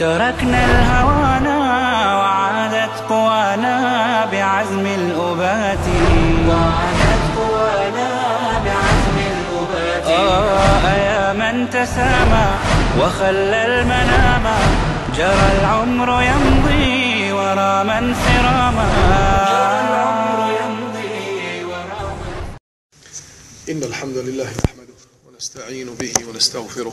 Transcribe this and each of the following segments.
تركنا الهوانا وعادت قوانا بعزم الأبات. وعادت قوانا بعزم الأبات. آه يا من تسامى وخلى المنام. جرى العمر يمضي ورا من سراما. جرى العمر يمضي ورا من إن الحمد لله نحمده ونستعين به ونستغفره.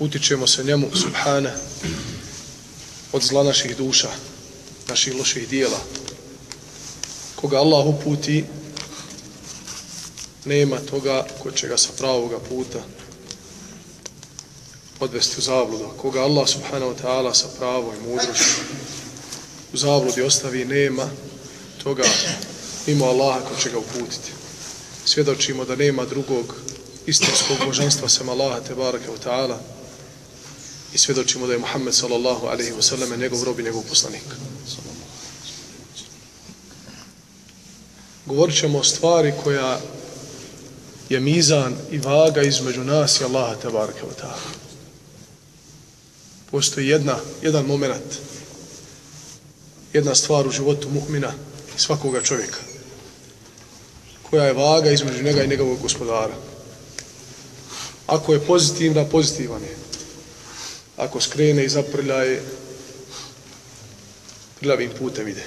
Utičemo se njemu, subhana, od zla naših duša, naših loših dijela. Koga Allah uputi, nema toga ko će ga sa pravoga puta odvesti u zabludu. Koga Allah subhanahu wa ta'ala sa pravo i mudrošću u zabludi ostavi, nema toga mimo Allaha ko će ga uputiti svjedočimo da nema drugog istinskog božanstva sem Allaha te barake wa ta'ala i svjedočimo da je Muhammed sallallahu alaihi wa sallam njegov rob i njegov poslanik. Govorit ćemo o stvari koja je mizan i vaga između nas i Allaha tabaraka wa ta'ala. Postoji jedna, jedan moment, jedna stvar u životu mu'mina i svakoga čovjeka koja je vaga između njega i njegovog gospodara. Ako je pozitivna, pozitivan je. Ako skrene i zaprljaje, prljavim putem ide.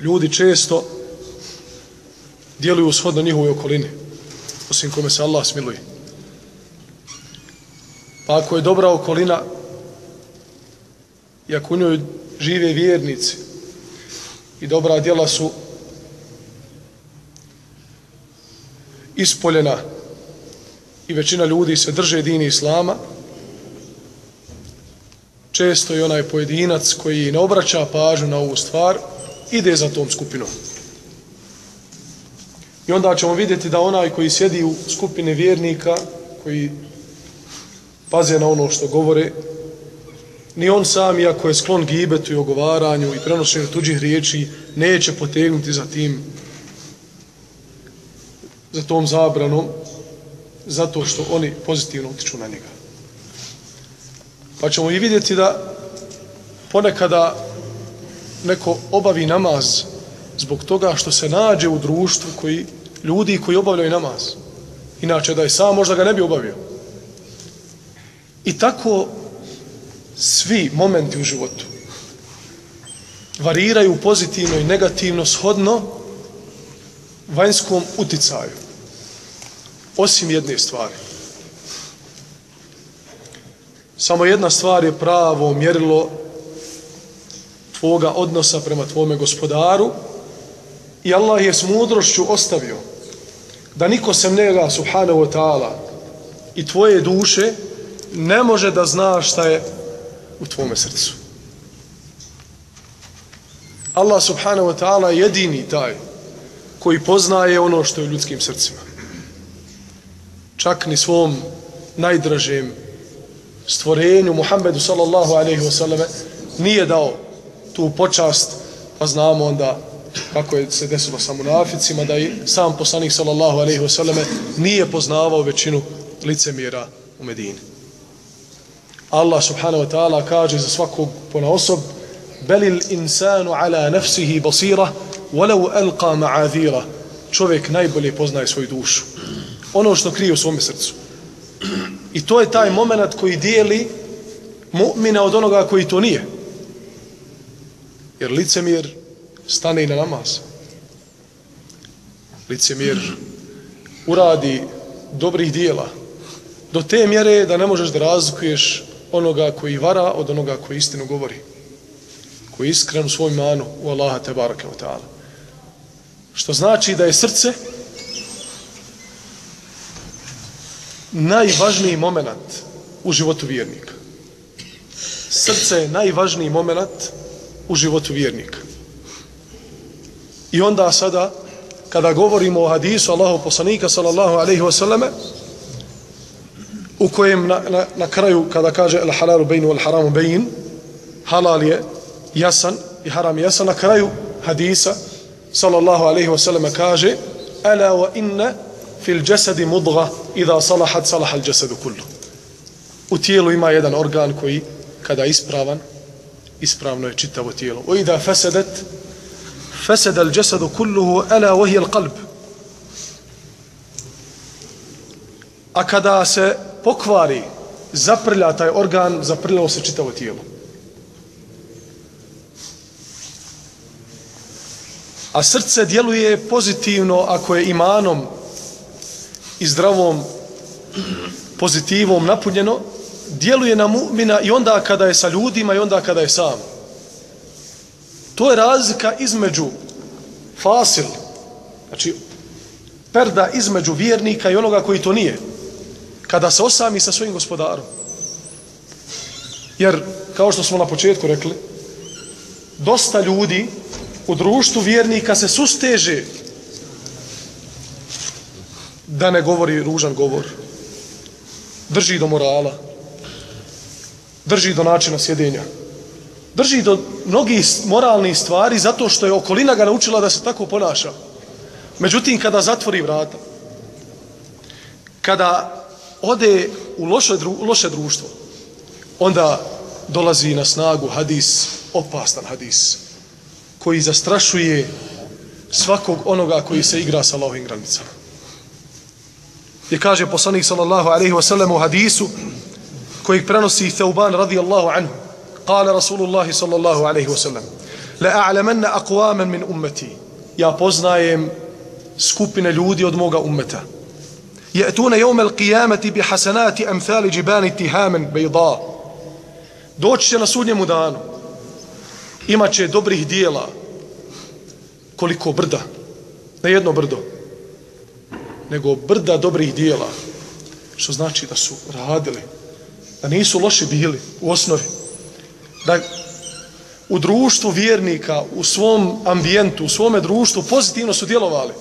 Ljudi često djeluju shodno njihovoj okolini, osim kome se Allah smiluje. Pa ako je dobra okolina, i ako u njoj žive vjernici i dobra djela su ispoljena i većina ljudi se drže dini Islama, često i onaj pojedinac koji ne obraća pažnju na ovu stvar, ide za tom skupinom. I onda ćemo vidjeti da onaj koji sjedi u skupine vjernika, koji paze na ono što govore, ni on sam, iako je sklon gibetu i ogovaranju i prenošenju tuđih riječi, neće potegnuti za tim za tom zabranom zato što oni pozitivno utiču na njega. Pa ćemo i vidjeti da ponekada neko obavi namaz zbog toga što se nađe u društvu koji ljudi koji obavljaju namaz. Inače da je sam možda ga ne bi obavio. I tako svi momenti u životu variraju pozitivno i negativno shodno vanjskom uticaju. Osim jedne stvari. Samo jedna stvar je pravo mjerilo tvoga odnosa prema tvome gospodaru i Allah je s mudrošću ostavio da niko sem njega subhanahu wa ta'ala i tvoje duše ne može da zna šta je u tvome srcu. Allah subhanahu wa ta'ala jedini taj koji poznaje ono što je u ljudskim srcima. Čak ni svom najdražem stvorenju Muhammedu sallallahu alaihi wasallam nije dao tu počast pa znamo onda kako je se desilo sa munaficima da i sam poslanik sallallahu alaihi wasallam nije poznavao većinu licemira u Medini. Allah subhanahu wa ta'ala kaže za svakog pona osob belil insanu ala nafsihi basira walau alqa ma'adhira čovjek najbolje poznaje svoju dušu ono što krije u svom srcu i to je taj moment koji dijeli mu'mina od onoga koji to nije Jer licemjer stane i na namaz. Licemjer uradi dobrih dijela do te mjere da ne možeš da razlikuješ onoga koji vara od onoga koji istinu govori. Koji je iskren u svoj manu u Allaha te barake wa ta'ala. Što znači da je srce najvažniji moment u životu vjernika. Srce je najvažniji moment u životu vjernika. I onda sada, kada govorimo o hadisu Allahu poslanika, sallallahu alaihi wasallame, u kojem na, na, na kraju, kada kaže el halalu bejnu, el haramu bejin halal je jasan i haram je jasan, na kraju hadisa, sallallahu alaihi wasallam kaže, ala wa inna fil jasadi mudga, idha salahat, salahal jasadu kullu. U tijelu ima jedan organ koji, kada je ispravan, ispravno je čitavo tijelo. O idha fesedet, fesed al jasadu kulluhu, ala wahi al qalb. A kada se pokvari, zaprlja taj organ, zaprljalo se čitavo tijelo. A srce djeluje pozitivno ako je imanom i zdravom pozitivom napunjeno, djeluje na mu'mina i onda kada je sa ljudima i onda kada je sam. To je razlika između fasil, znači perda između vjernika i onoga koji to nije kada se osami sa svojim gospodarom. Jer, kao što smo na početku rekli, dosta ljudi u društvu vjernika se susteže da ne govori ružan govor. Drži do morala. Drži do načina sjedenja. Drži do mnogih moralnih stvari zato što je okolina ga naučila da se tako ponaša. Međutim, kada zatvori vrata, kada ode u loše, dru, loše društvo, onda dolazi na snagu hadis, opastan hadis, koji zastrašuje svakog onoga koji se igra sa Allahovim granicama Je kaže poslanik sallallahu alaihi wa sallam u hadisu kojeg prenosi Thauban radijallahu anhu. Kale Rasulullahi sallallahu alaihi wa sallam La a'lamanna aqwaman min ummeti Ja poznajem skupine ljudi od moga ummeta. يأتون يوم القيامة بحسنات أمثال جبان تهام بيضاء doći će na sudnjemu danu imat će dobrih dijela koliko brda ne jedno brdo nego brda dobrih dijela što znači da su radili da nisu loši bili u osnovi da u društvu vjernika u svom ambijentu u svome društvu pozitivno su djelovali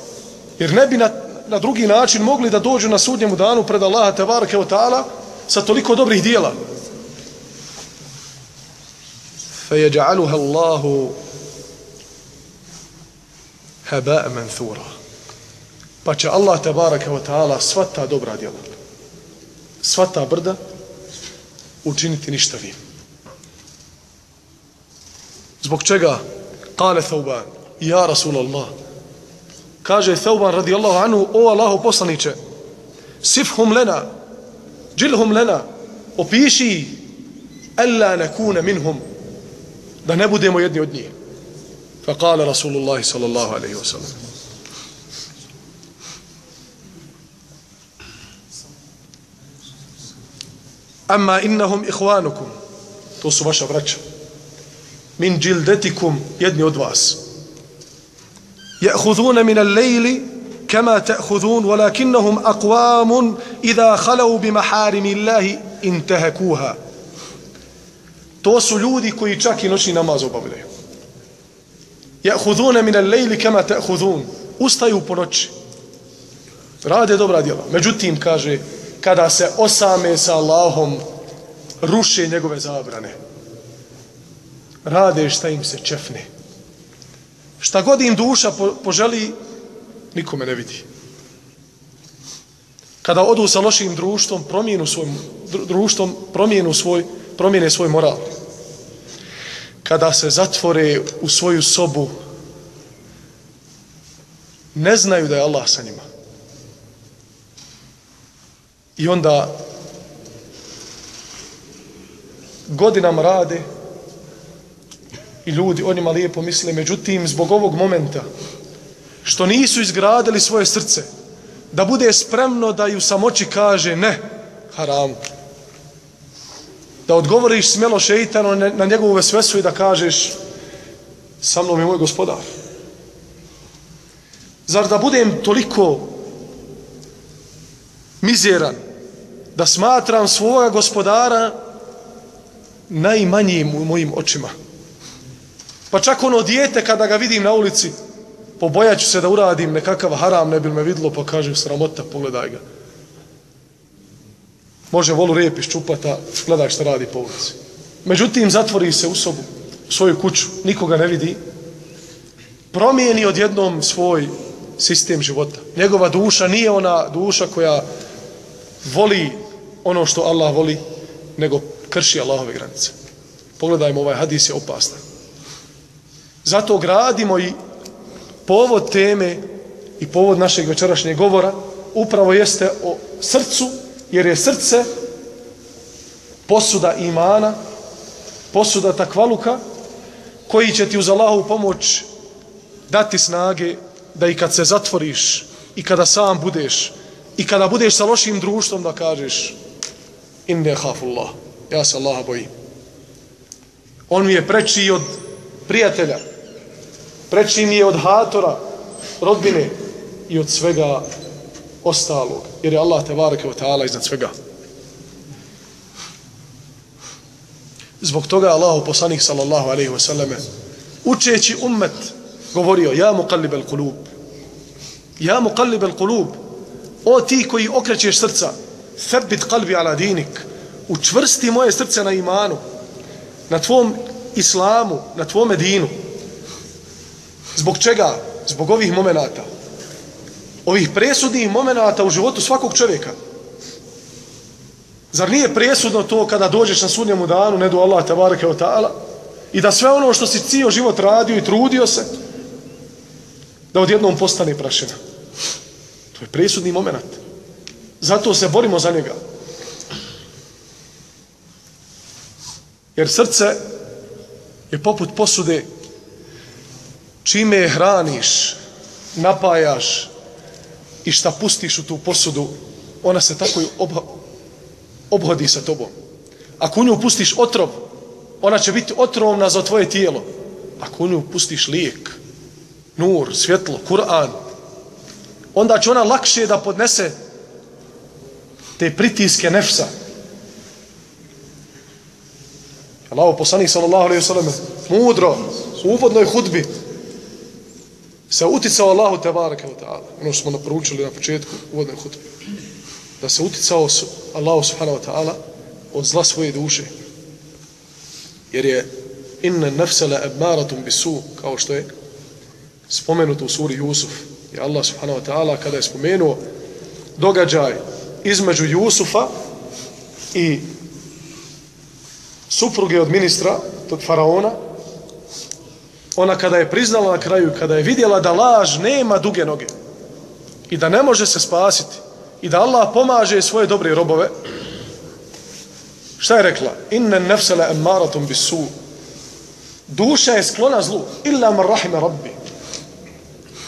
jer ne bi na na drugi način mogli da dođu na sudnjemu danu pred Allaha tebareke wa ta'ala sa toliko dobrih dijela. فَيَجْعَلُهَا اللَّهُ هَبَاءَ مَنْثُورًا Pa će Allah tebareke wa ta'ala sva ta dobra djela, sva ta brda učiniti ništa vi. Zbog čega? Kale Thauban, ja Rasulallah, kaže Thauban radijallahu anhu, o Allahu poslaniće, sifhum lena, džilhum lena, opiši, alla nakuna minhum, da ne budemo jedni od njih. Fa kale Rasulullah sallallahu alaihi wa sallam. amma innahum ihwanukum to su vaša braća. Min jildatikum jedni od vas. Ya'khudhuna min al-layli kama ta'khudhun walakinnahum aqwam idha khalu bi maharim Allah intahakuha. To su ljudi koji čak i noćni namaz obavljaju. Ya'khudhuna min al-layli kama ta'khudhun. Ustaju po noći. Rade dobra djela. Međutim kaže kada se osame sa Allahom, ruše njegove zabrane. Rade šta im se čefne. Šta god im duša poželi, nikome ne vidi. Kada odu sa lošim društvom, promijenu svoj, društvom, promijenu svoj, promijene svoj moral. Kada se zatvore u svoju sobu, ne znaju da je Allah sa njima. I onda godinama rade i ljudi o njima lijepo misle. Međutim, zbog ovog momenta, što nisu izgradili svoje srce, da bude spremno da ju samoći kaže ne, haramu. Da odgovoriš smjelo šeitanu na, na njegovu vesvesu i da kažeš sa mnom je moj gospodar. Zar da budem toliko mizeran da smatram svoga gospodara najmanjim u mojim očima. Pa čak ono dijete kada ga vidim na ulici, pobojaću se da uradim nekakav haram, ne bi me vidlo, pa kažem sramota, pogledaj ga. Može volu rep iščupata, gledaj što radi po ulici. Međutim, zatvori se u sobu, u svoju kuću, nikoga ne vidi, promijeni odjednom svoj sistem života. Njegova duša nije ona duša koja voli ono što Allah voli, nego krši Allahove granice. Pogledajmo, ovaj hadis je opastan. Zato gradimo i povod teme i povod našeg večerašnjeg govora upravo jeste o srcu, jer je srce posuda imana, posuda takvaluka, koji će ti uz Allahu pomoć dati snage da i kad se zatvoriš i kada sam budeš i kada budeš sa lošim društvom da kažeš inne hafullah, ja se Allaha bojim. On mi je preči od prijatelja, preči mi je od hatora, rodbine i od svega ostalog, jer je Allah te varake ta'ala iznad svega. Zbog toga Allahu poslanik sallallahu alaihi wa sallame učeći ummet govorio ja mu kallib al kulub ja mu kulub o ti koji okrećeš srca thabit kalbi ala dinik učvrsti moje srce na imanu na tvom islamu na tvome dinu zbog čega? zbog ovih momenata ovih presudnih momenata u životu svakog čovjeka Zar nije presudno to kada dođeš na sudnjemu danu, ne do Allah tabaraka wa ta'ala, i da sve ono što si cijel život radio i trudio se, da odjednom postane prašina. To je presudni moment. Zato se borimo za njega. Jer srce je poput posude čime je hraniš, napajaš i šta pustiš u tu posudu, ona se tako obhodi sa tobom. Ako u nju pustiš otrov, ona će biti otrovna za tvoje tijelo. Ako u nju pustiš lijek, nur, svjetlo, Kur'an, onda će ona lakše da podnese te pritiske nefsa. Allaho poslanik sallallahu alaihi sallam mudro u uvodnoj hudbi se uticao Allahu te baraka ta'ala. Ono što smo naporučili na početku uvodnoj hudbi da se uticao su Allahu subhanahu wa ta'ala od zla svoje duše. Jer je inna nafsala abmaratum bisu kao što je spomenuto u suri Jusuf. Je Allah subhanahu wa ta'ala kada je spomenuo događaj između Jusufa i supruge od ministra, tog faraona, ona kada je priznala na kraju, kada je vidjela da laž nema duge noge i da ne može se spasiti, i da Allah pomaže svoje dobre robove, šta je rekla? Inne nefsele emmaratum bisu. Duša je sklona zlu. Illa man rahime rabbi.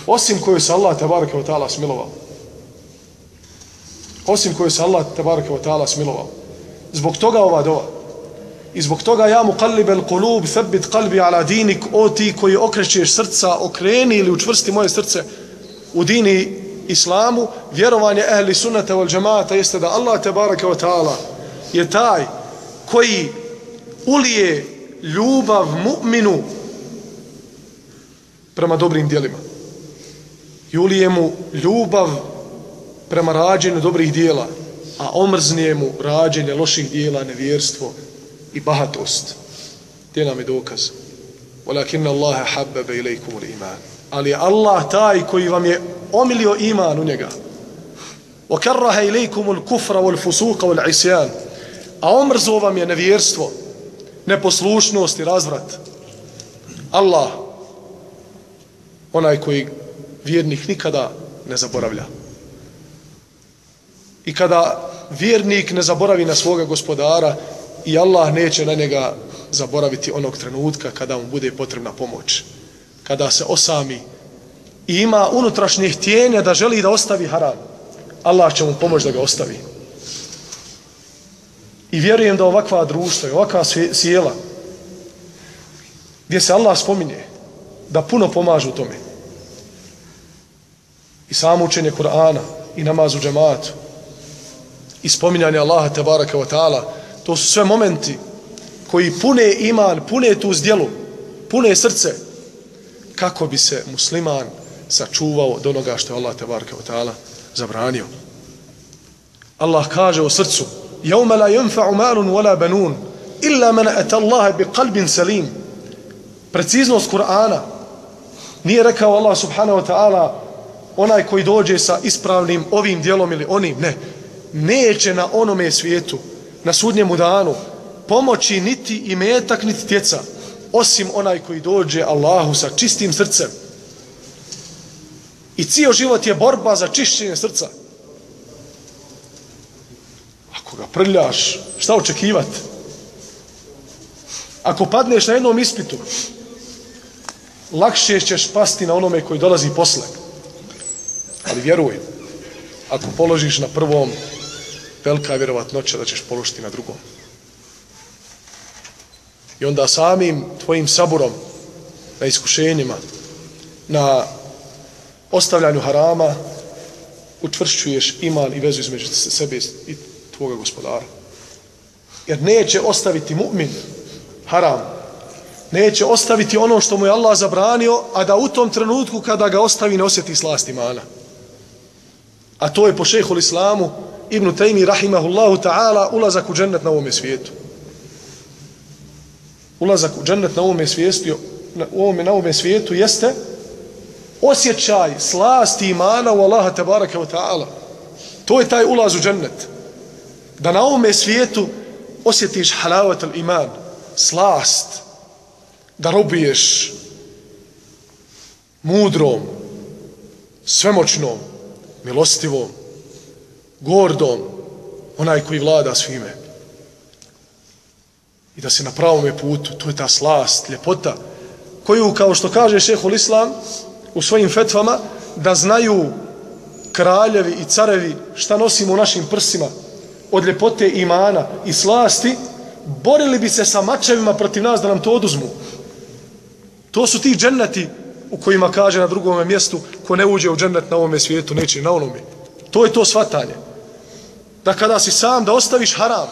Osim koju se Allah tebareke wa ta'ala smilovao. Osim koju se Allah tabaraka wa ta'ala smilovao. Zbog toga ova dova. I zbog toga ja mu kallibe il kulub, thabit kalbi ala dinik, o ti koji okrećeš srca, okreni ili učvrsti moje srce u dini islamu, vjerovanje ehli sunnata wal džemata jeste da Allah tabaraka wa ta'ala je taj koji ulije ljubav mu'minu prema dobrim dijelima. I ulije mu ljubav prema rađenju dobrih dijela, a omrznije mu rađenje loših dijela, nevjerstvo i bahatost. Gdje nam je dokaz? Walakin Allah habbebe ilaikum iman. Ali Allah taj koji vam je omilio iman u njega. Wa karraha ilaikum al-kufra wal-fusuqa wal-isyan. A omrzo vam je nevjerstvo, neposlušnost i razvrat. Allah, onaj koji vjernik nikada ne zaboravlja. I kada vjernik ne zaboravi na svoga gospodara i Allah neće na njega zaboraviti onog trenutka kada mu bude potrebna pomoć. Kada se osami i ima unutrašnje htjenja da želi da ostavi haram. Allah će mu pomoći da ga ostavi. I vjerujem da ovakva društva i ovakva sjela gdje se Allah spominje da puno pomažu u tome. I samo učenje Kur'ana i namaz u džematu i spominjanje Allaha te baraka wa ta'ala to su sve momenti koji pune iman, pune tu zdjelu, pune srce kako bi se musliman sačuvao do onoga što je Allah te baraka wa ta'ala zabranio. Allah kaže u srcu يوم لا ينفع مال ولا بنون إلا من أتى الله بقلب سليم preciznost Kur'ana nije rekao Allah subhanahu wa ta'ala onaj koji dođe sa ispravnim ovim dijelom ili onim, ne neće na onome svijetu na sudnjemu danu pomoći niti i metak niti tjeca osim onaj koji dođe Allahu sa čistim srcem. I cijel život je borba za čišćenje srca. Ako ga prljaš šta očekivati ako padneš na jednom ispitu lakše ćeš pasti na onome koji dolazi posle. Ali vjeruj, ako položiš na prvom, velika je vjerovatnoća da ćeš položiti na drugom. I onda samim tvojim saburom na iskušenjima, na ostavljanju harama, učvršćuješ iman i vezu između sebe i tvoga gospodara. Jer neće ostaviti mu'min haram neće ostaviti ono što mu je Allah zabranio, a da u tom trenutku kada ga ostavi ne osjeti slast imana. A to je po šehu islamu Ibn Taymi rahimahullahu ta'ala ulazak u džennet na ovome svijetu. Ulazak u džennet na ovome svijetu, na ovome, na ovome svijetu jeste osjećaj slasti imana u Allaha tabaraka wa ta'ala. To je taj ulaz u džennet. Da na ovome svijetu osjetiš halavat al iman, slast, da robiješ mudrom, svemoćnom, milostivom, gordom, onaj koji vlada svime. I da se na pravom putu, to je ta slast, ljepota, koju, kao što kaže šehol Islam u svojim fetvama, da znaju kraljevi i carevi šta nosimo u našim prsima od ljepote imana i slasti, borili bi se sa mačevima protiv nas da nam to oduzmu. To su ti dženneti u kojima kaže na drugom mjestu ko ne uđe u džennet na ovome svijetu, neće na onome. To je to svatanje. Da kada si sam, da ostaviš haram.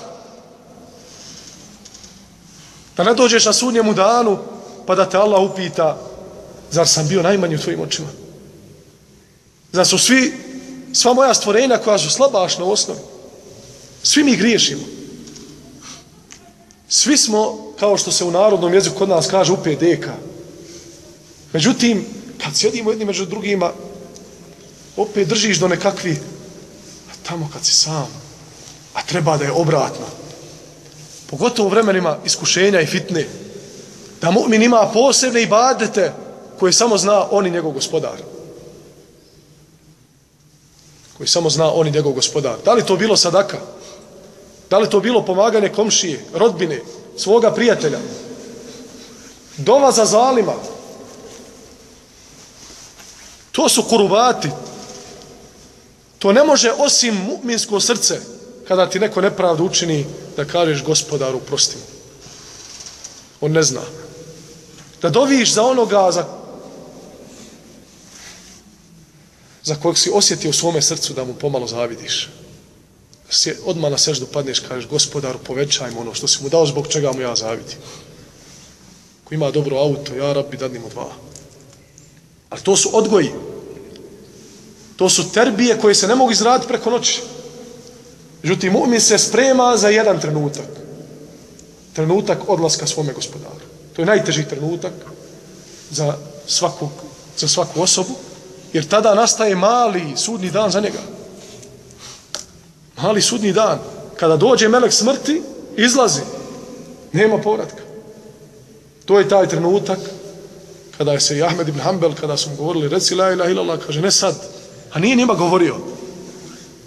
Da ne dođeš na sudnjemu danu, pa da te Allah upita, zar sam bio najmanji u tvojim očima? Zar su svi, sva moja stvorenja koja su slabašna u osnovi? Svi mi griješimo. Svi smo, kao što se u narodnom jeziku kod nas kaže, upe deka. Međutim, kad sjedimo jedni među drugima, opet držiš do nekakvi, tamo kad si sam, a treba da je obratno. Pogotovo u vremenima iskušenja i fitne, da mu'min ima posebne ibadete koje samo zna on i njegov gospodar. Koji samo zna on i njegov gospodar. Da li to bilo sadaka? Da li to bilo pomaganje komšije, rodbine, svoga prijatelja? Dova za zalima, To su kurubati. To ne može osim mu'minsko srce kada ti neko nepravdu učini da kažeš gospodaru prosti On ne zna. Da doviš za onoga za, za kojeg si osjetio u svome srcu da mu pomalo zavidiš. Se, odmah na seždu padneš kažeš gospodaru povećaj mu ono što si mu dao zbog čega mu ja zavidim. Ko ima dobro auto, ja rabbi dadni mu dva. Ali to su odgoji. To su terbije koje se ne mogu izraditi preko noći. Međutim, mu'min se sprema za jedan trenutak. Trenutak odlaska svome gospodaru. To je najteži trenutak za, svakog, za svaku osobu, jer tada nastaje mali sudni dan za njega. Mali sudni dan. Kada dođe melek smrti, izlazi. Nema povratka. To je taj trenutak kada je se i Ahmed ibn Hanbel, kada su mu govorili, reci la ilaha ilallah, kaže, ne sad, a nije njima govorio.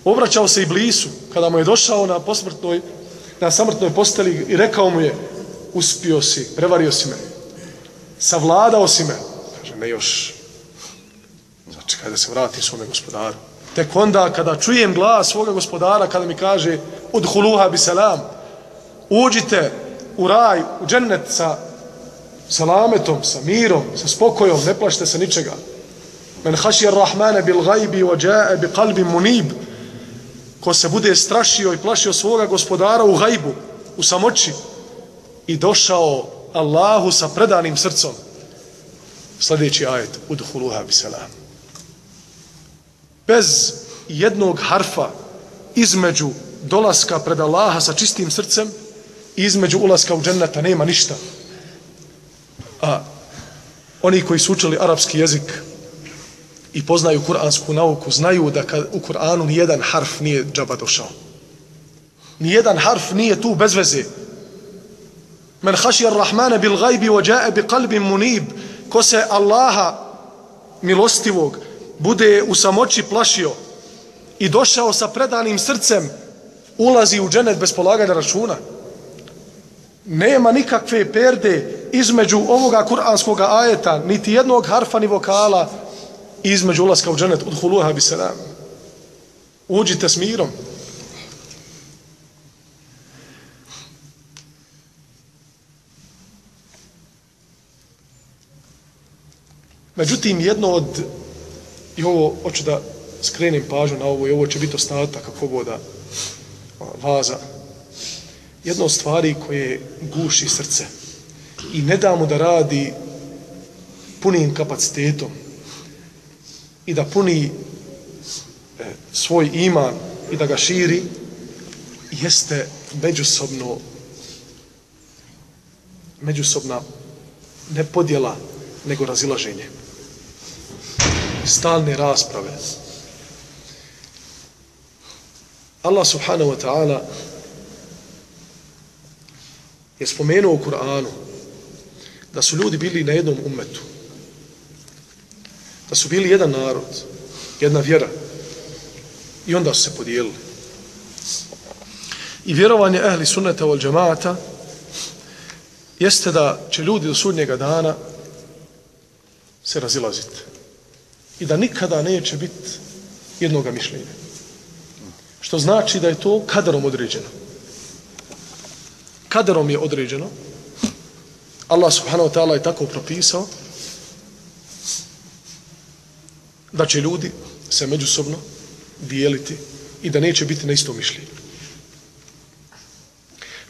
Obraćao se i blisu, kada mu je došao na posmrtnoj, na samrtnoj posteli i rekao mu je, uspio si, prevario si me, savladao si me. Kaže, ne još, znači kada se vratim svome gospodaru. Tek onda kada čujem glas svoga gospodara, kada mi kaže, udhuluha bi selam, uđite u raj, u džennet sa salametom, sa mirom, sa spokojom, ne plašite se ničega. Men haši rahmane bil gajbi wa džae bi kalbi munib, ko se bude strašio i plašio svoga gospodara u gajbu, u samoći, i došao Allahu sa predanim srcom. Sljedeći ajet, udhuluha biselam. Bez jednog harfa između dolaska pred Allaha sa čistim srcem i između ulaska u dženneta nema ništa. A oni koji su učili arapski jezik i poznaju kuransku nauku, znaju da kad u Kur'anu nijedan harf nije džaba došao. Nijedan harf nije tu bez veze. Men haši ar-Rahmane bil gajbi ođae bi kalbim munib. Ko se Allaha milostivog bude u samoći plašio i došao sa predanim srcem ulazi u dženet bez polaganja računa. Nema nikakve perde između ovoga kuranskog ajeta, niti jednog harfa ni vokala između ulaska u dženet od huluha bi selam. Uđite s mirom. Međutim, jedno od, i ovo, hoću da skrenim pažu na ovo, i ovo će biti ostatak kako voda vaza, jedno od stvari koje guši srce i ne damo da radi punim kapacitetom i da puni e, svoj iman i da ga širi, jeste međusobno međusobna ne podjela, nego razilaženje. Stalne rasprave. Allah subhanahu wa ta'ala je spomenuo u Kur'anu da su ljudi bili na jednom umetu. Da su bili jedan narod, jedna vjera. I onda su se podijelili. I vjerovanje ehli sunneta vol džemata jeste da će ljudi do sudnjega dana se razilaziti. I da nikada neće biti jednog mišljenja. Što znači da je to kaderom određeno. Kaderom je određeno. Allah subhanahu wa ta'ala je tako propisao da će ljudi se međusobno dijeliti i da neće biti na isto mišljenje.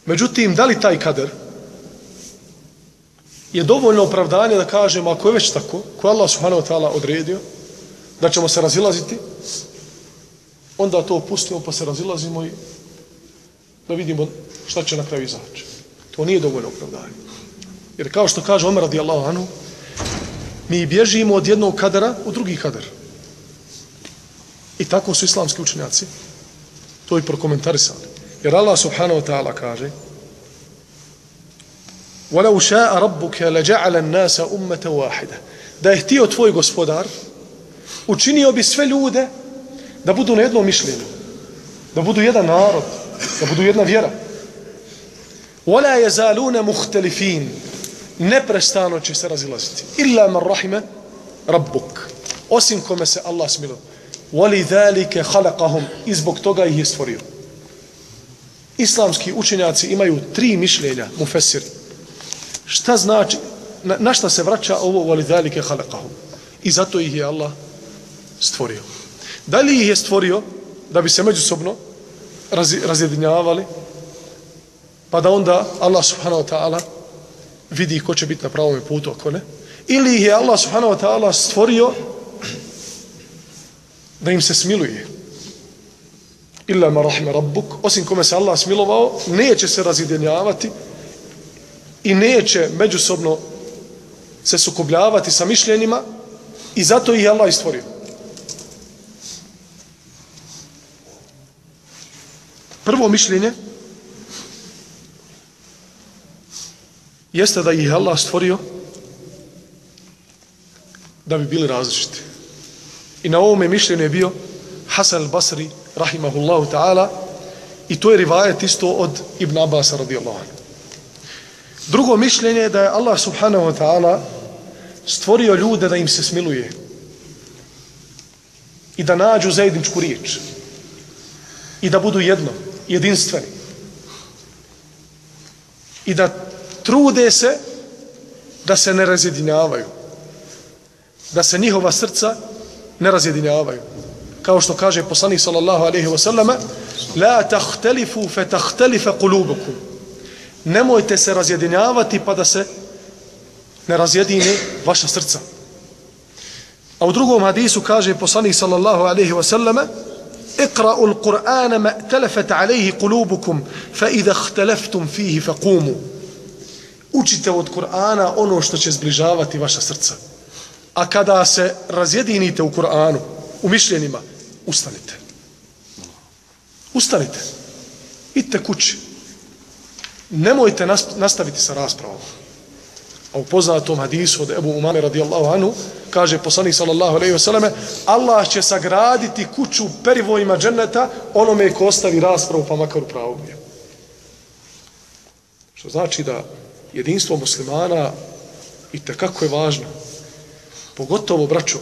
Međutim, da li taj kader je dovoljno opravdanje da kažemo ako je već tako, ko Allah subhanahu wa ta'ala odredio, da ćemo se razilaziti, onda to opustimo pa se razilazimo i da vidimo šta će na kraju izaći. To nije dovoljno opravdanje. Jer kao što kaže Omer radijallahu anhu, mi bježimo od jednog kadera u drugi kader. I tako su islamski učenjaci to i prokomentarisali. Jer Allah subhanahu wa ta'ala kaže وَلَوْ شَاءَ رَبُّكَ لَجَعَلَ النَّاسَ أُمَّةَ وَاحِدَ Da je htio tvoj gospodar, učinio bi sve ljude da budu na jednom mišljenju, da budu jedan narod, da budu jedna vjera. وَلَا يَزَالُونَ مُخْتَلِفِينَ neprestano će se razilaziti. Illa man rahime rabbuk. Osim kome se Allah smilo. Wali dhalike halakahum. I zbog toga ih je stvorio. Islamski učenjaci imaju tri mišljenja, mufesir. Šta znači, na, na šta se vraća ovo wali dhalike halakahum? I zato ih je Allah stvorio. Da li ih je stvorio da bi se međusobno razjedinjavali, pa da onda Allah subhanahu wa ta'ala vidi ko će biti na pravom putu, ako ne? Ili ih je Allah subhanahu wa ta'ala stvorio da im se smiluje. Illa ma rahme rabbuk, osim kome se Allah smilovao, neće se razjedinjavati i neće međusobno se sukobljavati sa mišljenjima i zato ih je Allah stvorio. Prvo mišljenje jeste da ih Allah stvorio da bi bili različiti. I na ovome mišljenju je bio Hasan al-Basri, rahimahullahu ta'ala, i to je rivajet isto od Ibn Abbas radijallahu anhu. Drugo mišljenje je da je Allah subhanahu wa ta'ala stvorio ljude da im se smiluje i da nađu zajedničku riječ i da budu jedno, jedinstveni i da trude se da se ne razjedinjavaju da se njihova srca ne razjedinjavaju kao što kaže poslanik sallallahu alejhi ve selleme la tahtalifu fa tahtalifa qulubukum nemojte se razjedinjavati pa da se ne razjedine vaša srca a u drugom hadisu kaže poslanik sallallahu alejhi ve selleme اقرأوا القرآن ما ائتلفت عليه قلوبكم فإذا اختلفتم فيه فقوموا Učite od Kur'ana ono što će zbližavati vaša srca. A kada se razjedinite u Kur'anu, u mišljenima, ustanite. Ustanite. Idite kući. Nemojte nastaviti sa raspravom. A u poznatom hadisu od Ebu Umame radijallahu anhu, kaže poslanik sallallahu alaihi wasallam, Allah će sagraditi kuću perivojima dženeta onome ko ostavi raspravu pa makar u pravu. Što znači da jedinstvo muslimana i kako je važno. Pogotovo, braćo,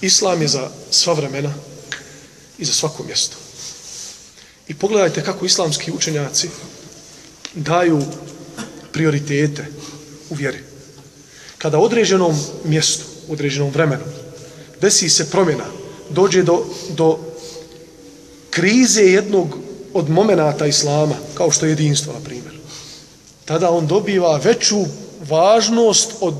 Islam je za sva vremena i za svako mjesto. I pogledajte kako islamski učenjaci daju prioritete u vjeri. Kada određenom mjestu, određenom vremenu, desi se promjena, dođe do, do krize jednog od momenata Islama, kao što je jedinstvo, na primjer, tada on dobiva veću važnost od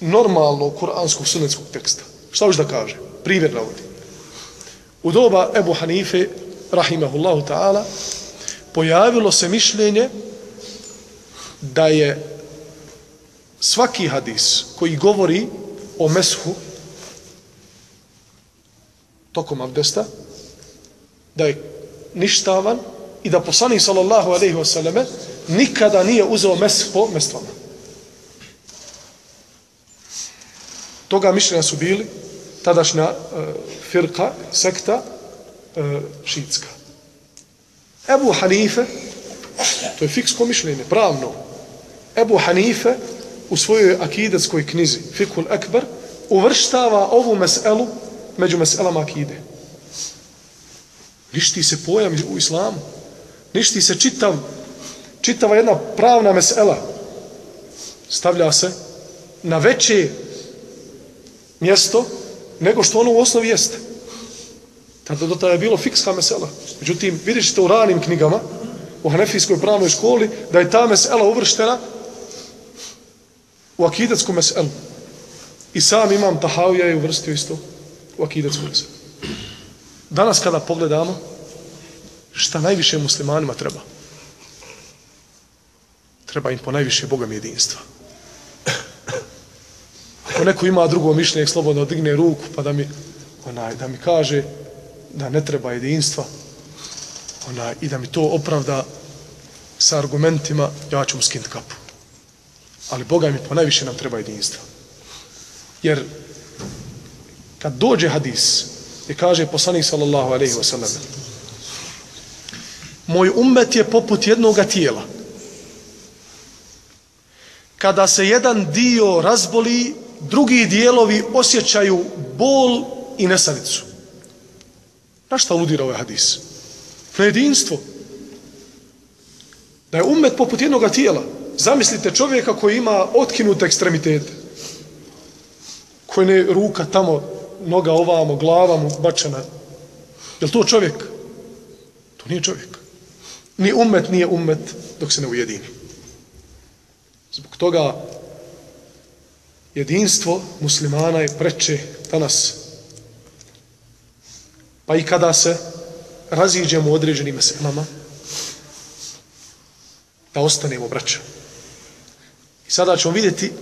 normalnog kuranskog sunetskog teksta. Šta už da kaže? Primjer navodi. U doba Ebu Hanife, rahimahullahu ta'ala, pojavilo se mišljenje da je svaki hadis koji govori o meshu tokom abdesta, da je ništavan i da poslanik sallallahu alejhi ve selleme nikada nije uzeo mes po mestvama. Toga mišljenja su bili tadašnja uh, firka, sekta uh, šiitska. Ebu Hanife, to je fiksko mišljenje, pravno, Ebu Hanife u svojoj akidetskoj knjizi Fikul Ekber uvrštava ovu meselu među meselama akide. Ništi se pojam u islamu. Ništi se čitav, čitava jedna pravna mesela. Stavlja se na veće mjesto nego što ono u osnovi jeste. Tada do tada je bilo fikska mesela. Međutim, vidiš to u ranim knjigama, u Hanefijskoj pravnoj školi, da je ta mesela uvrštena u akidetsku meselu. I sam imam Tahavija je uvrstio isto u akidetsku meselu. Danas kada pogledamo šta najviše muslimanima treba? Treba im po najviše Bogom jedinstva. Ako neko ima drugo mišljenje, slobodno digne ruku pa da mi, onaj, da mi kaže da ne treba jedinstva onaj, i da mi to opravda sa argumentima, ja ću mu skinti kapu. Ali Boga mi po najviše nam treba jedinstva. Jer kad dođe hadis i kaže poslanik sallallahu alaihi wa sallam moj ummet je poput jednog tijela. Kada se jedan dio razboli drugi dijelovi osjećaju bol i nesanicu. Na šta ludira ovaj hadis? Na jedinstvo. Da je ummet poput jednog tijela. Zamislite čovjeka koji ima otkinute ekstremitete koji ne ruka tamo noga ovamo, glava mu bačena. Je to čovjek? To nije čovjek. Ni umet nije umet dok se ne ujedini. Zbog toga jedinstvo muslimana je preče danas. Pa i kada se raziđemo u određenim meselama, da ostanemo braća. I sada ćemo vidjeti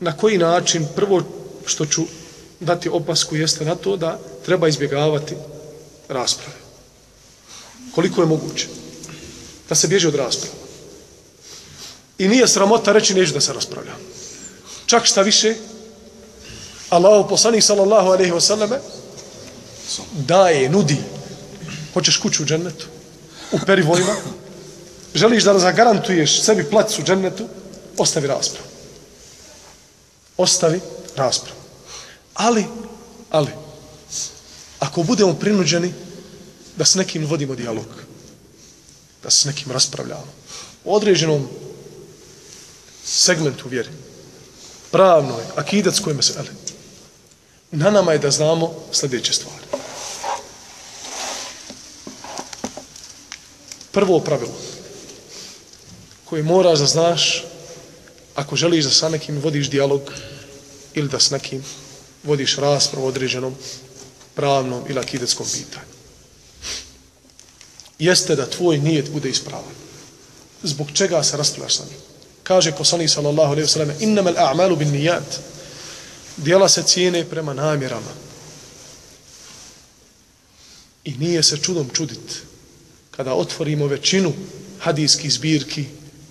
na koji način prvo što ću dati opasku jeste na to da treba izbjegavati rasprave. Koliko je moguće da se bježi od rasprava. I nije sramota reći neću da se raspravlja. Čak šta više, Allahov poslanik sallallahu alaihi ve sallame daje, nudi Hoćeš kuću u džennetu? U perivojima? Želiš da zagarantuješ sebi plac u džennetu? Ostavi raspravu. Ostavi raspravu. Ali, ali, ako budemo prinuđeni da s nekim vodimo dijalog, da s nekim raspravljamo, u određenom segmentu vjeri, pravnoj, akidatskoj mesele, na nama je da znamo sljedeće stvari. Prvo pravilo koje moraš da znaš ako želiš da sa nekim vodiš dijalog ili da s nekim vodiš raspravu određenom pravnom ili akidetskom pitanju. Jeste da tvoj nijet bude ispravan. Zbog čega se raspravljaš sa njim? Kaže poslani sallallahu alaihi ve sallam "Innamal a'malu bin nijat dijela se cijene prema namjerama. I nije se čudom čudit kada otvorimo većinu hadijskih zbirki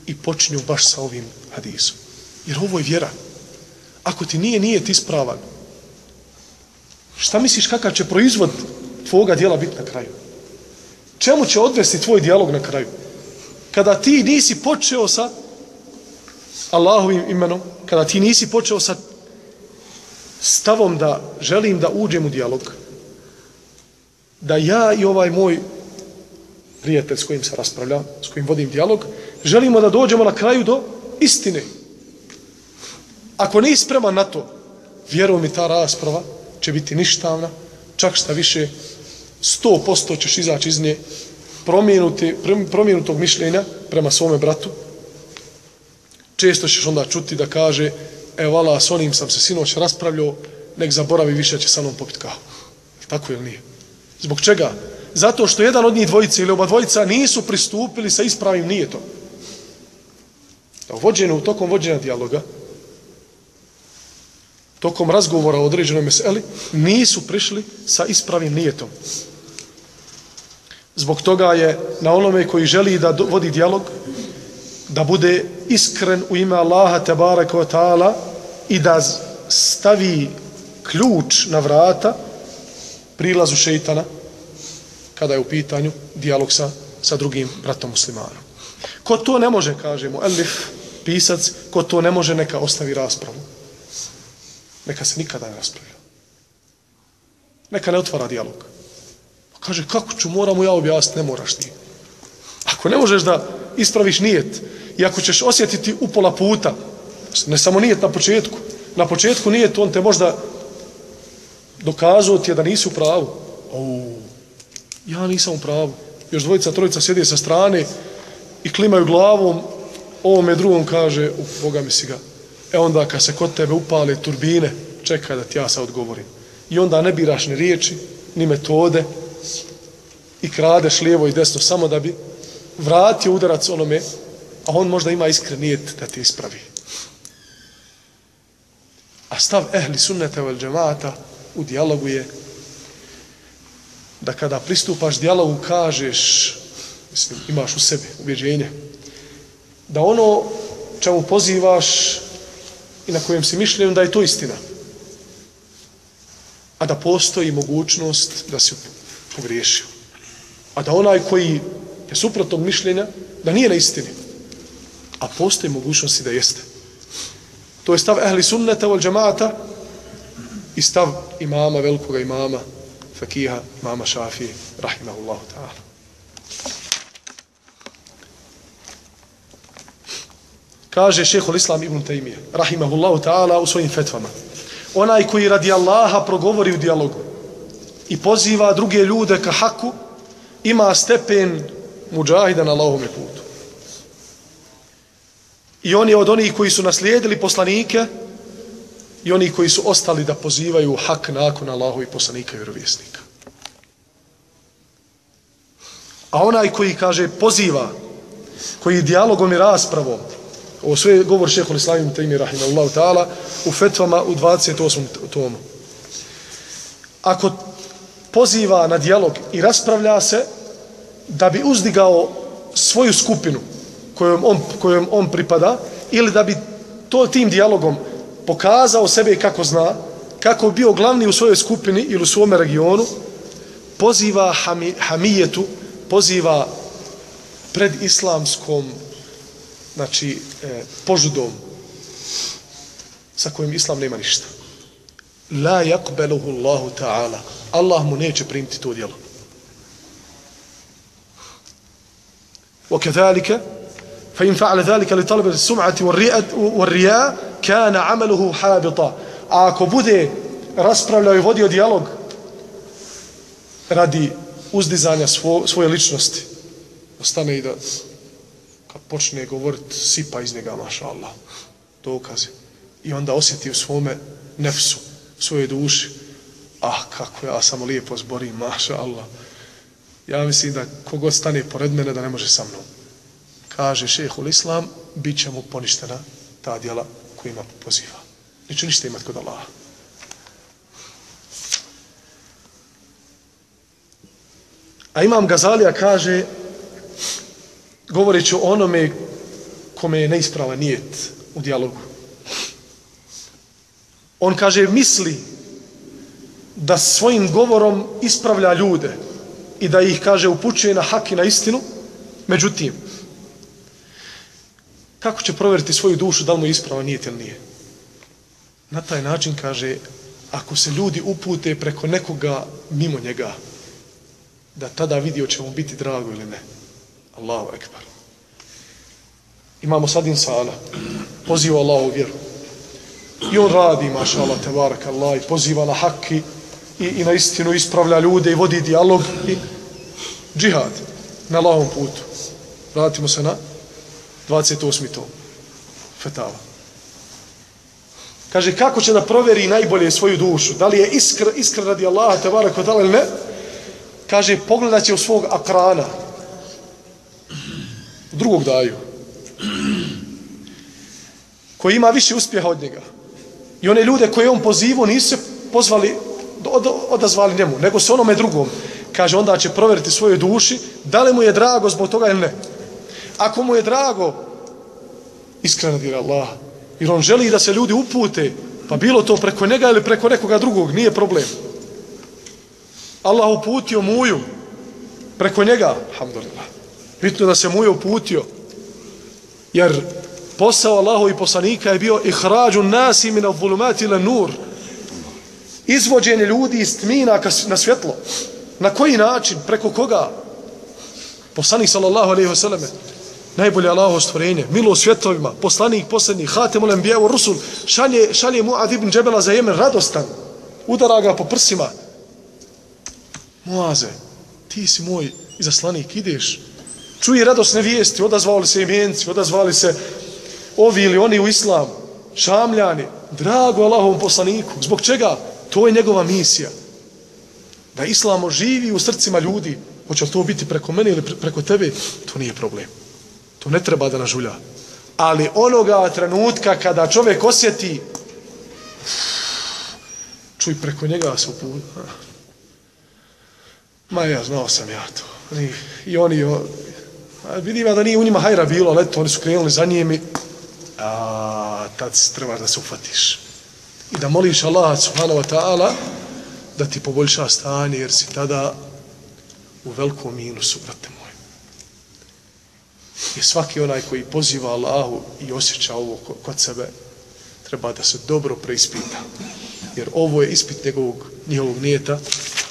i počinju baš sa ovim hadisom. Jer ovo je vjera. Ako ti nije nijet ispravan, šta misliš kakav će proizvod tvoga dijela biti na kraju? Čemu će odvesti tvoj dijalog na kraju? Kada ti nisi počeo sa Allahovim imenom, kada ti nisi počeo sa stavom da želim da uđem u dijalog, da ja i ovaj moj prijatelj s kojim se raspravlja, s kojim vodim dijalog, želimo da dođemo na kraju do istine. Ako nisi spreman na to, vjerujem mi ta rasprava će biti ništavna, čak šta više, sto posto ćeš izaći iz nje promijenuti, promijenutog mišljenja prema svome bratu. Često ćeš onda čuti da kaže, evo vala, s onim sam se sinoć raspravljao, nek zaboravi više će sa mnom popit kahu. Tako ili nije? Zbog čega? Zato što jedan od njih dvojice ili oba dvojica nisu pristupili sa ispravim nijetom. Da vođenu, u tokom vođenja dijaloga, tokom razgovora o određenom meseli, nisu prišli sa ispravim nijetom. Zbog toga je na onome koji želi da vodi dijalog, da bude iskren u ime Allaha tebareka ve ta'ala i da stavi ključ na vrata prilazu šeitana kada je u pitanju dijalog sa, sa drugim bratom muslimanom. Ko to ne može, kažemo, Elif, pisac, ko to ne može, neka ostavi raspravu. Neka se nikada ne raspravlja. Neka ne otvara dijalog. Pa kaže, kako ću, moram ja objasniti, ne moraš ti. Ako ne možeš da ispraviš nijet, i ako ćeš osjetiti u pola puta, ne samo nijet na početku, na početku nijet, on te možda dokazao ti je da nisi u pravu. O, ja nisam u pravu. Još dvojica, trojica sjedi sa strane i klimaju glavom, ovome drugom kaže, u Boga mi si ga. E onda kad se kod tebe upale turbine, čekaj da ti ja sad odgovorim. I onda ne biraš ni riječi, ni metode i kradeš lijevo i desno samo da bi vratio udarac onome, a on možda ima iskrenijet da ti ispravi. A stav ehli sunnete vel džemata u dijalogu je da kada pristupaš dijalogu kažeš, mislim, imaš u sebi ubjeđenje, da ono čemu pozivaš i na kojem si mišljen da je to istina. A da postoji mogućnost da si pogriješio. A da onaj koji je suprotnog mišljenja, da nije na istini. A postoji mogućnosti da jeste. To je stav ehli sunneta vol džamata i stav imama, velikoga imama, fakiha, imama šafije, rahimahullahu ta'ala. Kaže šehol Islam ibn Taymiye, rahimahullahu ta'ala, u svojim fetvama. Onaj koji radi Allaha progovori u dijalogu i poziva druge ljude ka haku, ima stepen muđahida na Allahome putu. I on je od onih koji su naslijedili poslanike i oni koji su ostali da pozivaju hak nakon Allahovi poslanika i vjerovjesnika. A onaj koji kaže poziva, koji dijalogom i raspravom Ovo sve govor šeho Lislavim Tejmi Rahimahullahu ta'ala u fetvama u 28. tomu. Ako poziva na dijalog i raspravlja se da bi uzdigao svoju skupinu kojom on, kojom on pripada ili da bi to tim dijalogom pokazao sebe kako zna, kako bi bio glavni u svojoj skupini ili u svome regionu, poziva hami, hamijetu, poziva pred islamskom znači, e, požudom sa kojim islam nema ništa. La yakbeluhu Allahu ta'ala. Allah mu neće primiti to djelo. وكذلك فإن فعل ذلك لطلب السمعة والرياء كان عمله حابطا a ako bude raspravljao i vodio dijalog radi uzdizanja svo, svoje ličnosti ostane i da kad počne govoriti sipa iz njega maša Allah dokaze i onda osjeti u svome nefsu svoje duši ah kako ja samo lijepo zborim maša Allah ja mislim da kogod stane pored mene da ne može sa mnom. Kaže šehul islam bit će mu poništena ta djela kojima poziva. Neće ništa imat kod Allaha. A imam Gazalija kaže govoreći o onome kome je neispravan nijet u dijalogu on kaže misli da svojim govorom ispravlja ljude i da ih, kaže, upućuje na hak i na istinu. Međutim, kako će provjeriti svoju dušu, da li mu je ispravan nije ili nije? Na taj način, kaže, ako se ljudi upute preko nekoga mimo njega, da tada vidi će mu biti drago ili ne. Allahu ekbar. Imamo sad insana, poziva Allah u vjeru. I on radi, maša Allah, tebarak Allah, i poziva na haki, i, i na istinu ispravlja ljude i vodi dijalog i džihad na lahom putu. Vratimo se na 28. tom. Fetava. Kaže, kako će da proveri najbolje svoju dušu? Da li je iskr, iskr radi Allaha, tebarak vara ili ne? Kaže, pogledat će u svog akrana. Drugog daju. Koji ima više uspjeha od njega. I one ljude koje on pozivu nisu se pozvali od, odazvali njemu, nego se onome drugom. Kaže, onda će provjeriti svoje duši, da li mu je drago zbog toga ili ne. Ako mu je drago, iskreno dira Allah, jer on želi da se ljudi upute, pa bilo to preko njega ili preko nekoga drugog, nije problem. Allah uputio muju preko njega, alhamdulillah. Bitno da se mu je uputio, jer posao Allahu i poslanika je bio ihrađu nasi min al-zulumati nur, izvođenje ljudi iz tmina na svjetlo. Na koji način? Preko koga? Poslanik sallallahu alaihi wasallam najbolje Allaho stvorenje, milo svjetovima, poslanik posljednji, hatem ulem bijevo rusul, šalje, šalje Muad ibn Džebela za Jemen radostan, udara ga po prsima. Muaze, ti si moj izaslanik, ideš, Čuje radosne vijesti, odazvali se imenci, odazvali se ovi ili oni u islam, šamljani, drago Allahovom poslaniku, zbog čega? To je njegova misija. Da islam živi u srcima ljudi. Hoće li to biti preko mene ili preko tebe? To nije problem. To ne treba da nažulja. Ali onoga trenutka kada čovjek osjeti čuj preko njega se uput. Ma ja, znao sam ja to. I, i oni, o, vidim ja da nije u njima hajra bilo, ali eto, oni su krenuli za njimi. A, tad trebaš da se ufatiš i da moliš Allah subhanahu wa ta'ala da ti poboljša stanje jer si tada u velikom minusu, brate moj. I svaki onaj koji poziva Allahu i osjeća ovo kod sebe treba da se dobro preispita. Jer ovo je ispit njegovog, njihovog nijeta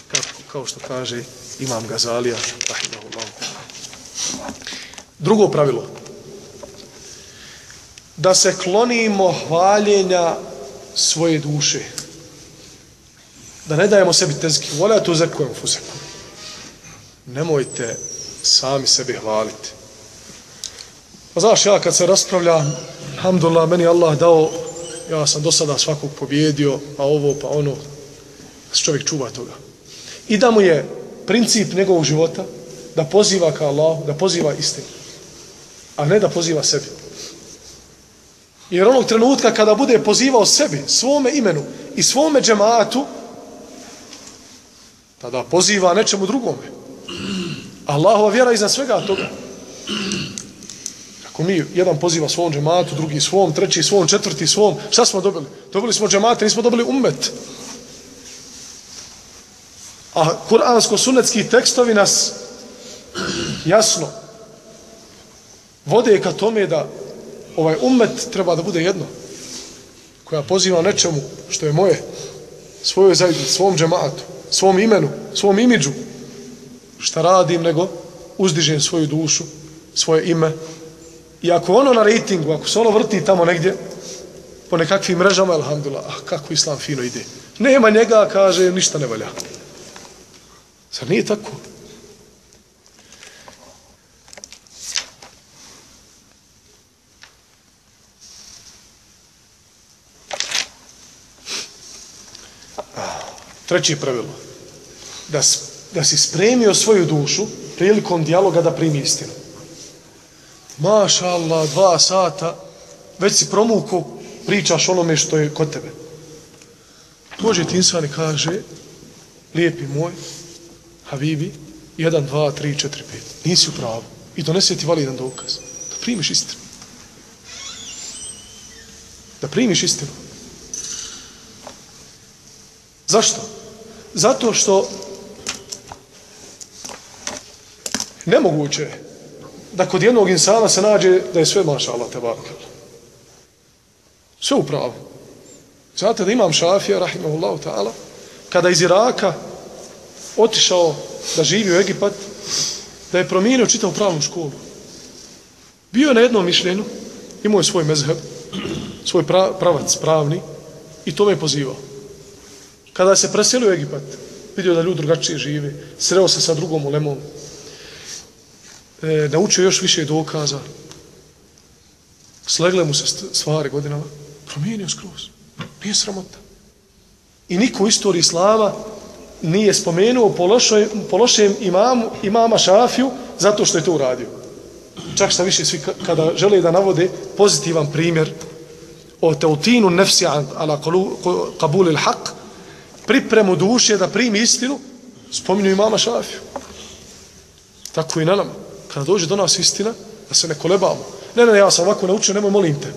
kao, kao što kaže Imam Gazalija rahimahu Drugo pravilo da se klonimo hvaljenja svoje duše. Da ne dajemo sebi tezki. Vola tu zekujem fuzeku. Nemojte sami sebi hvaliti. Pa znaš, ja kad se raspravlja, alhamdulillah, meni Allah dao, ja sam do sada svakog pobjedio, pa ovo, pa ono, da čovjek čuva toga. I da mu je princip njegovog života da poziva ka Allah, da poziva istinu, a ne da poziva sebi. Jer onog trenutka kada bude pozivao sebi, svome imenu i svome džematu, tada poziva nečemu drugome. Allahova vjera iznad svega toga. Ako mi jedan poziva svom džematu, drugi svom, treći svom, četvrti svom, šta smo dobili? Dobili smo džemate, nismo dobili ummet. A kuransko-sunetski tekstovi nas jasno vode ka tome da ovaj umet treba da bude jedno koja poziva nečemu što je moje svojoj zajednici, svom džematu svom imenu, svom imidžu šta radim nego uzdižem svoju dušu svoje ime i ako ono na rejtingu ako se ono vrti tamo negdje po nekakvim mrežama, alhamdulillah, ah, kako islam fino ide. Nema njega, kaže, ništa ne valja. Zar nije tako? Treće pravilo. Da, da si spremio svoju dušu prilikom dijaloga da primi istinu. Maša Allah, dva sata, već si promuku, pričaš onome što je kod tebe. Dođe ti insan kaže, lijepi moj, Habibi, 1, 2, 3, 4, 5. Nisi u pravu. I donese ti validan dokaz. Da primiš istinu. Da primiš istinu. Zašto? Zato što nemoguće je da kod jednog insana se nađe da je sve maša Allah te barakala. Sve u pravu. Znate da imam šafija, rahimahullahu ta'ala, kada iz Iraka otišao da živi u Egipat, da je promijenio čitav pravnu školu. Bio je na jednom mišljenju, imao je svoj mezheb, svoj pravac pravni i to me je pozivao. Kada se preselio u Egipat, vidio da ljudi drugačije žive, sreo se sa drugom ulemom, e, naučio još više dokaza, slegle mu se stvari godinama, promijenio skroz. Nije sramota. I niko u istoriji Islama nije spomenuo po, lošoj, po lošem imamu, imama Šafiju zato što je to uradio. Čak šta više svi kada žele da navode pozitivan primjer o teutinu nefsi ala kabulil haq pripremu duše da primi istinu spominju imama Šafiju. Tako i na nama. Kada dođe do nas istina, da se ne kolebamo. Ne, ne, ja sam ovako naučio, nemoj molim te.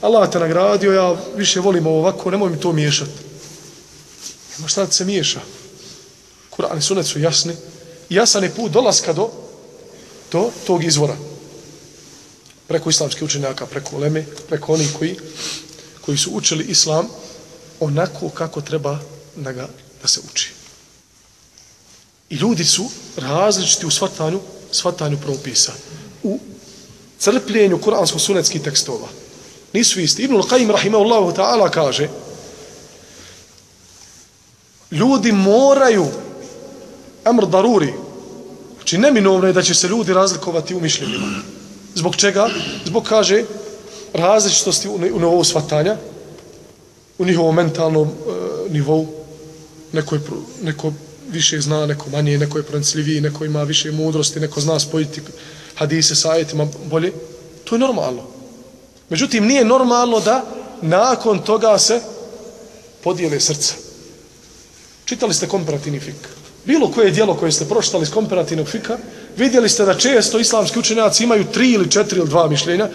Allah te nagradio, ja više volim ovo ovako, nemoj mi to miješati. Nema šta da se miješa? Kur'an i sunet su jasni. Jasan je put dolaska do, do tog izvora. Preko islamske učenjaka, preko leme, preko onih koji, koji su učili islam onako kako treba da, ga, da se uči. I ljudi su različiti u svatanju, svatanju propisa. U crpljenju kuransko-sunetskih tekstova nisu isti. Ibnul Qayyim rahimahullahu ta'ala kaže ljudi moraju amr daruri znači neminovno je da će se ljudi razlikovati u mišljenjima. Zbog čega? Zbog kaže različitosti u nivou svatanja u njihovom mentalnom uh, nivou neko, je, neko više zna, neko manje, neko je pronicljiviji, neko ima više mudrosti, neko zna spojiti hadise sa ajetima bolje. To je normalno. Međutim, nije normalno da nakon toga se podijele srca. Čitali ste komparativni fik. Bilo koje dijelo koje ste pročitali iz komparativnog fika, vidjeli ste da često islamski učenjaci imaju tri ili četiri ili dva mišljenja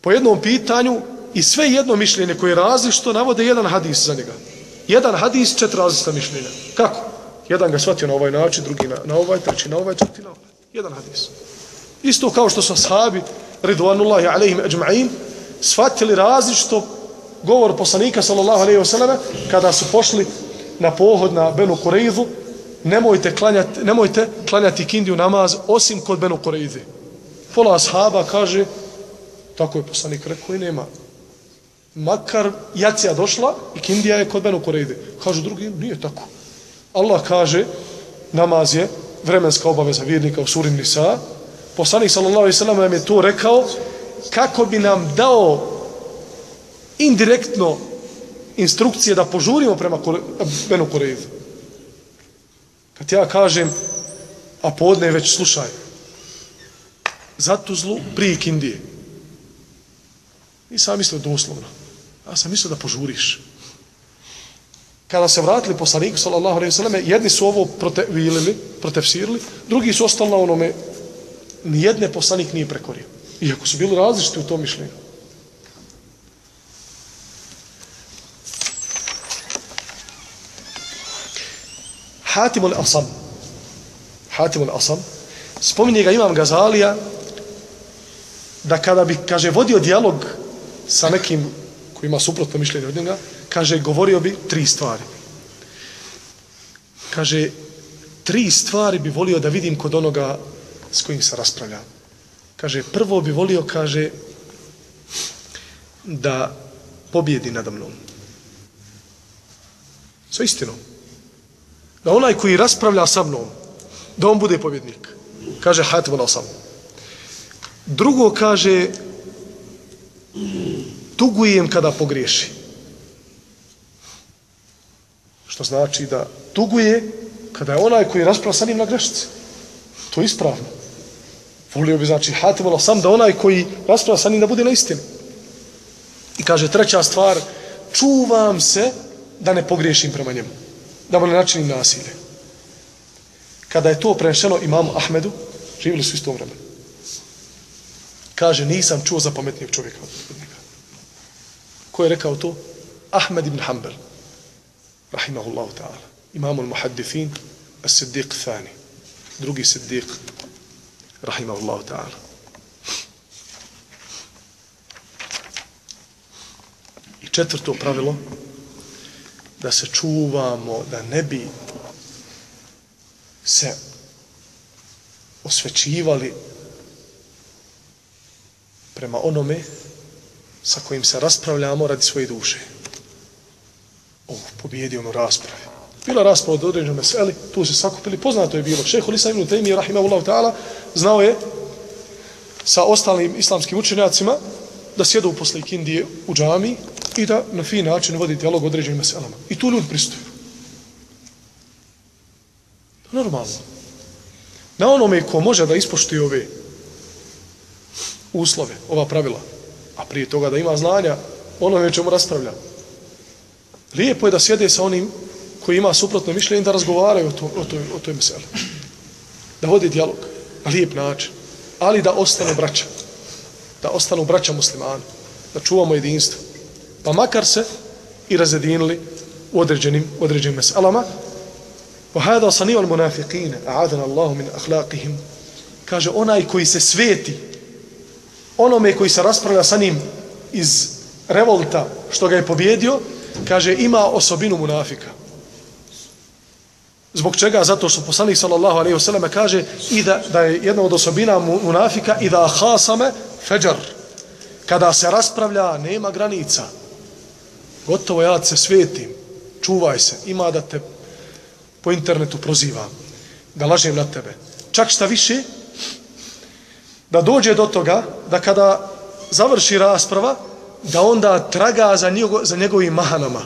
po jednom pitanju i sve jedno mišljenje koje je različito navode jedan hadis za njega. Jedan hadis, četiri različita mišljenja. Kako? Jedan ga shvatio na ovaj način, drugi na, na ovaj, treći na ovaj, četiri na ovaj. Jedan hadis. Isto kao što su ashabi ridvanullahi alaihim ajma'in shvatili različito govor poslanika sallallahu alaihi wasallam kada su pošli na pohod na Benu Kureidu nemojte klanjati, nemojte klanjati kindiju namaz osim kod Benu Kureidu pola ashaba kaže tako je poslanik rekao i nema makar jacija došla i kindija je kod Benu Kureidu kažu drugi nije tako Allah kaže namaz je vremenska obaveza vjernika u surim Nisa poslanik sallallahu alejhi ve sellem nam je to rekao kako bi nam dao indirektno instrukcije da požurimo prema Benu Koreju. Kad ja kažem, a podne već slušaj, za tu zlu prije I Nisam mislio doslovno. Ja sam mislio da požuriš. Kada se vratili poslaniku, sallallahu alaihi sallam, jedni su ovo protevilili, protefsirili, drugi su ostali na onome nijedne poslanik nije prekorio. Iako su bili različiti u tom mišljenju. Hatim al-Asam. Hatim al-Asam. Spominje ga Imam Gazalija da kada bi, kaže, vodio dijalog sa nekim koji ima suprotno mišljenje od njega, kaže, govorio bi tri stvari. Kaže, tri stvari bi volio da vidim kod onoga s kojim se raspravlja. Kaže, prvo bi volio, kaže, da pobjedi nada mnom. Sa istinom. Da onaj koji raspravlja sa mnom, da on bude pobjednik. Kaže, hajte vola sam. Drugo kaže, tugujem kada pogriješi. Što znači da tuguje kada je onaj koji rasprava sa njim na grešci. To je ispravno. Volio bi, znači, hajte sam da onaj koji rasprava sa njim da bude na istinu. I kaže treća stvar, čuvam se da ne pogriješim prema njemu. Da mu ne načinim nasilje. Kada je to prenešeno imamu Ahmedu, živjeli su istom vremenu. Kaže, nisam čuo za pametnijeg čovjeka od njega. Ko je rekao to? Ahmed ibn Hanbel. Rahimahullahu ta'ala. Imamul muhaddithin, as-siddiq thani. Drugi siddiq. Rahimahullahu ta'ala. I četvrto pravilo da se čuvamo da ne bi se osvećivali prema onome sa kojim se raspravljamo radi svoje duše. O, pobjedio ono rasprave. Bila rasprava od određenom meseli, tu se sakupili, poznato je bilo. Šeho Lisa ibn Taymi, rahimahullahu ta'ala, znao je sa ostalim islamskim učenjacima da sjedu posle ikindije u džami i da na fin način vodi dialog određenim meselama. I tu ljudi pristuju. Normalno. Na onome ko može da ispoštuje ove uslove, ova pravila, a prije toga da ima znanja, onome čemu raspravlja. Lijepo je da sjede sa onim koji ima suprotno mišljenje da razgovaraju o, to, o, toj, o toj meseli. Da vode dijalog na lijep način. Ali da ostanu braća. Da ostanu braća muslimani. Da čuvamo jedinstvo pa makar se i razjedinili u određenim, određenim meselama. Wa hada sani'u al-munafiqin, a'adana Allahu min akhlaqihim. Kaže onaj koji se sveti, onome koji se raspravlja sa njim iz revolta što ga je pobjedio, kaže ima osobinu munafika. Zbog čega? Zato što poslanik sallallahu alejhi ve selleme kaže i da, da je jedna od osobina munafika i da hasame feđar. Kada se raspravlja, nema granica gotovo ja se svetim, čuvaj se, ima da te po internetu prozivam, da lažem na tebe. Čak šta više, da dođe do toga, da kada završi rasprava, da onda traga za, njego, za njegovim mahanama,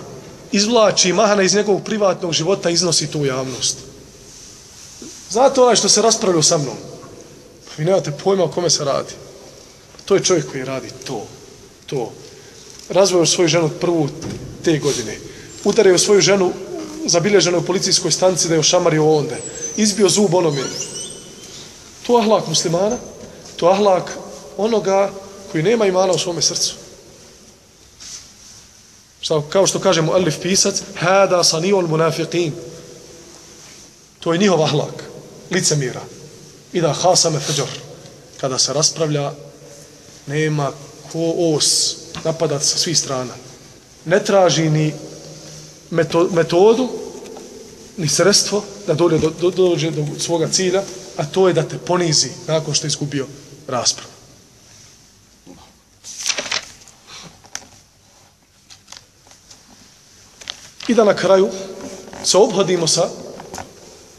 izvlači mahana iz njegovog privatnog života, iznosi tu javnost. Znate onaj što se raspravlja sa mnom? Pa vi nemate pojma o kome se radi. To je čovjek koji radi to, to razvojao svoju ženu prvu te godine. Udario svoju ženu zabilježeno u policijskoj stanci da je ošamario onda. Izbio zub onome. To ahlak muslimana, to ahlak onoga koji nema imana u svome srcu. Šta, kao što kažemo Alif pisac, hada saniol munafiqin. To je njihov ahlak, lice mira. I da hasame feđor. Kada se raspravlja, nema ko os napadat sa svih strana. Ne traži ni metodu, ni sredstvo da dođe do, do, dođe do svoga cilja, a to je da te ponizi nakon što je izgubio raspravu. I da na kraju se obhodimo sa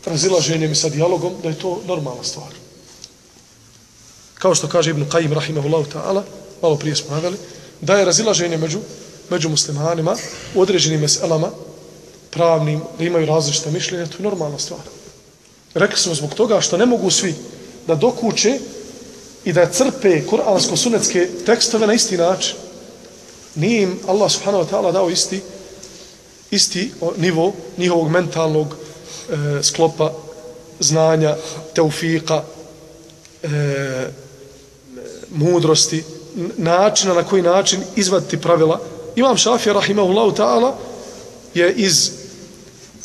razilaženjem i sa dijalogom, da je to normalna stvar. Kao što kaže Ibn Qajim, rahimahullahu ta'ala, malo prije smo naveli, da je razilaženje među, među muslimanima u određenim meselama pravnim, da imaju različite mišljenja, to je normalna stvar. Rekli smo zbog toga što ne mogu svi da dokuće i da crpe kuransko-sunetske tekstove na isti način. Nije im Allah subhanahu wa ta'ala dao isti, isti nivo njihovog mentalnog e, sklopa znanja, teufika, e, mudrosti, načina na koji način izvaditi pravila. Imam Šafija, rahimahullahu ta'ala, je iz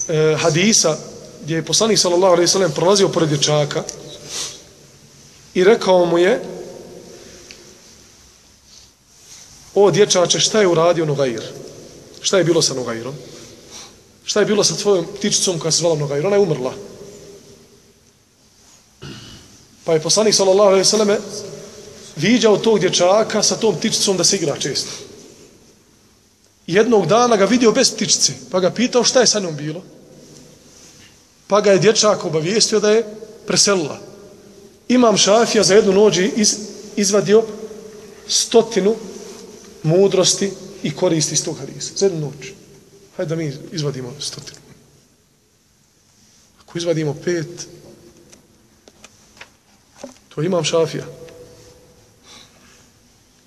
e, hadisa gdje je poslanik sallallahu alejhi ve sellem prolazio pored dječaka i rekao mu je o dječače šta je uradio Nugajir šta je bilo sa Nogairom? šta je bilo sa tvojom ptičicom koja se zvala Nogair? ona je umrla pa je poslanik sallallahu alejhi ve selleme viđao tog dječaka sa tom ptičicom da se igra često jednog dana ga vidio bez ptičice pa ga pitao šta je sa njom bilo Pa ga je dječak obavijestio da je preselila. Imam šafija za jednu nođu iz, izvadio stotinu mudrosti i koristi iz tog hadisa. Za jednu noć. Hajde da mi izvadimo stotinu. Ako izvadimo pet, to imam šafija.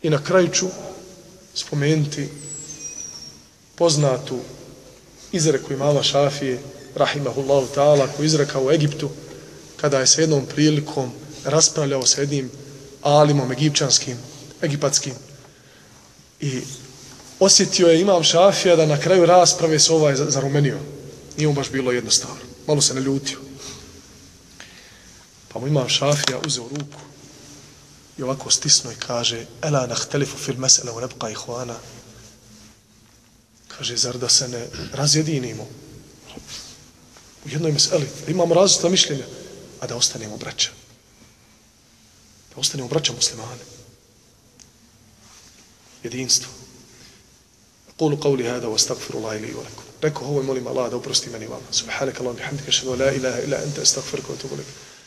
I na kraju ću spomenuti poznatu izreku imama šafije, rahimahullahu ta'ala, koji izrekao u Egiptu, kada je sa jednom prilikom raspravljao sa jednim alimom egipćanskim, egipatskim. I osjetio je imam šafija da na kraju rasprave se ovaj zarumenio. Nije mu baš bilo jednostavno. Malo se ne ljutio. Pa mu imam šafija uzeo ruku i ovako stisno i kaže Ela nahtelifu fil mesele u nebka ihvana. Kaže, zar da se ne razjedinimo? u jednoj meseli, imamo različita mišljenja, a da ostanemo braća. Da ostanemo braća muslimane. Jedinstvo. Kulu qavli hada wa astagfiru Allah ili ulakum. Rekao ovo i molim Allah da uprosti meni vama. Subhanak Allah, bihamdika, šedu, la ilaha ila anta, astagfiruka wa tubu